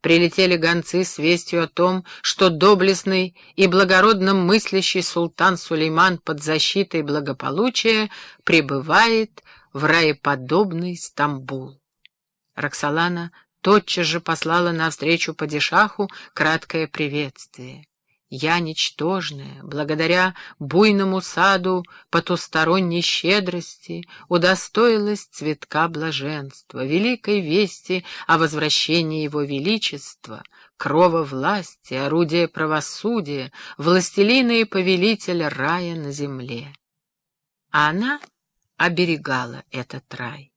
прилетели гонцы с вестью о том, что доблестный и благородно мыслящий султан Сулейман под защитой благополучия пребывает в раеподобный Стамбул. Роксолана тотчас же послала навстречу падишаху краткое приветствие. Я, ничтожная, благодаря буйному саду потусторонней щедрости, удостоилась цветка блаженства, великой вести о возвращении его величества, крова власти, орудия правосудия, властелина и повелителя рая на земле. А она оберегала этот рай.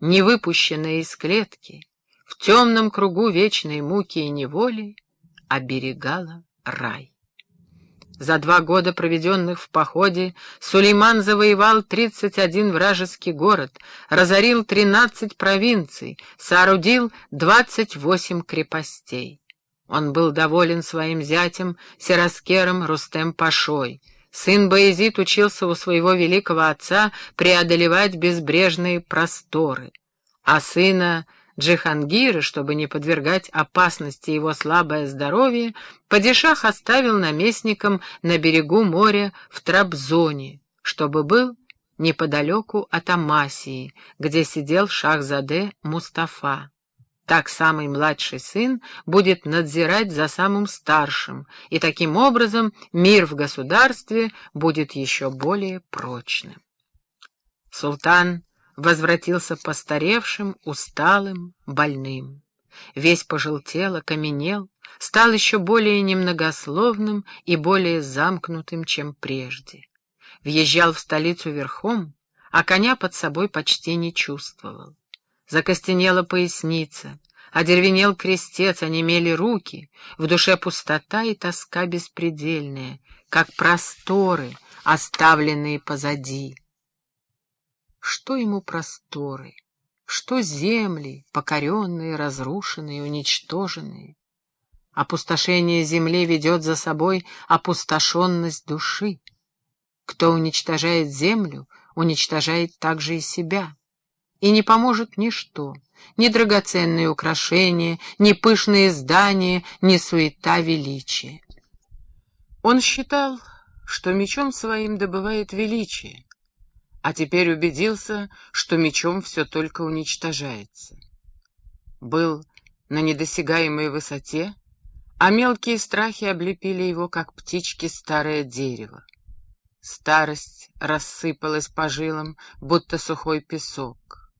Не выпущенная из клетки, в темном кругу вечной муки и неволи, оберегала рай. За два года, проведенных в походе, Сулейман завоевал 31 вражеский город, разорил 13 провинций, соорудил 28 крепостей. Он был доволен своим зятем Сераскером Рустем-Пашой. Сын Баязид учился у своего великого отца преодолевать безбрежные просторы, а сына Джихангира, чтобы не подвергать опасности его слабое здоровье, Падишах оставил наместником на берегу моря в Трабзоне, чтобы был неподалеку от Амасии, где сидел шахзаде Мустафа. Так самый младший сын будет надзирать за самым старшим, и таким образом мир в государстве будет еще более прочным. Султан возвратился постаревшим, усталым, больным. Весь пожелтел, окаменел, стал еще более немногословным и более замкнутым, чем прежде. Въезжал в столицу верхом, а коня под собой почти не чувствовал. Закостенела поясница, одервенел крестец, онемели руки, в душе пустота и тоска беспредельная, как просторы, оставленные позади. Что ему просторы, что земли, покоренные, разрушенные, уничтоженные? Опустошение земли ведет за собой опустошенность души. Кто уничтожает землю, уничтожает также и себя. И не поможет ничто, ни драгоценные украшения, ни пышные здания, ни суета величия. Он считал, что мечом своим добывает величие, а теперь убедился, что мечом все только уничтожается. Был на недосягаемой высоте, а мелкие страхи облепили его, как птички старое дерево. Старость рассыпалась по жилам, будто сухой песок.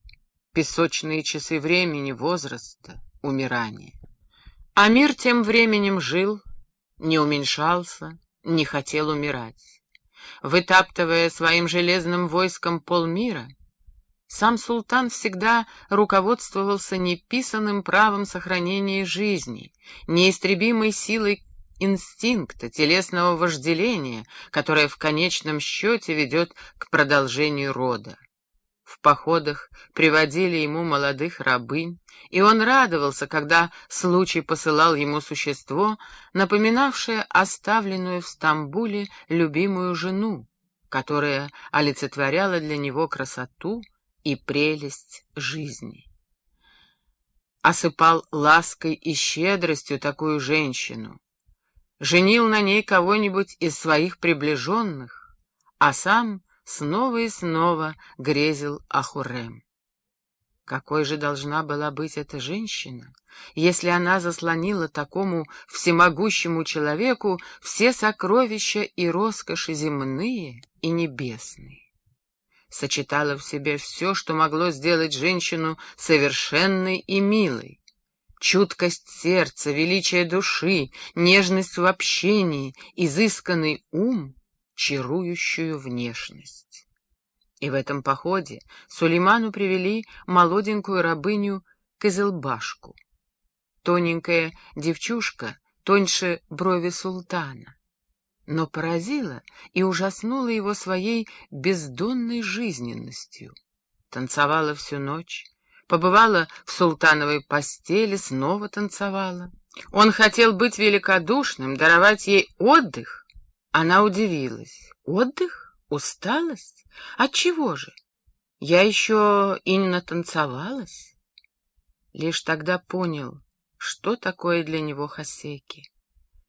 Песочные часы времени, возраста, умирания. А мир тем временем жил, не уменьшался, не хотел умирать вытаптывая своим железным войском полмира, сам султан всегда руководствовался неписанным правом сохранения жизни, неистребимой силой инстинкта, телесного вожделения, которое в конечном счете ведет к продолжению рода. В походах приводили ему молодых рабынь, и он радовался, когда случай посылал ему существо, напоминавшее оставленную в Стамбуле любимую жену, которая олицетворяла для него красоту и прелесть жизни. Осыпал лаской и щедростью такую женщину, женил на ней кого-нибудь из своих приближенных, а сам снова и снова грезил о Хурем. Какой же должна была быть эта женщина, если она заслонила такому всемогущему человеку все сокровища и роскоши земные и небесные? Сочетала в себе все, что могло сделать женщину совершенной и милой. Чуткость сердца, величие души, нежность в общении, изысканный ум — чарующую внешность. И в этом походе Сулейману привели молоденькую рабыню Кызылбашку. Тоненькая девчушка, тоньше брови султана. Но поразила и ужаснула его своей бездонной жизненностью. Танцевала всю ночь, побывала в султановой постели, снова танцевала. Он хотел быть великодушным, даровать ей отдых, она удивилась. Отдых? Усталость? Отчего же? Я еще и не натанцевалась. Лишь тогда понял, что такое для него Хасеки.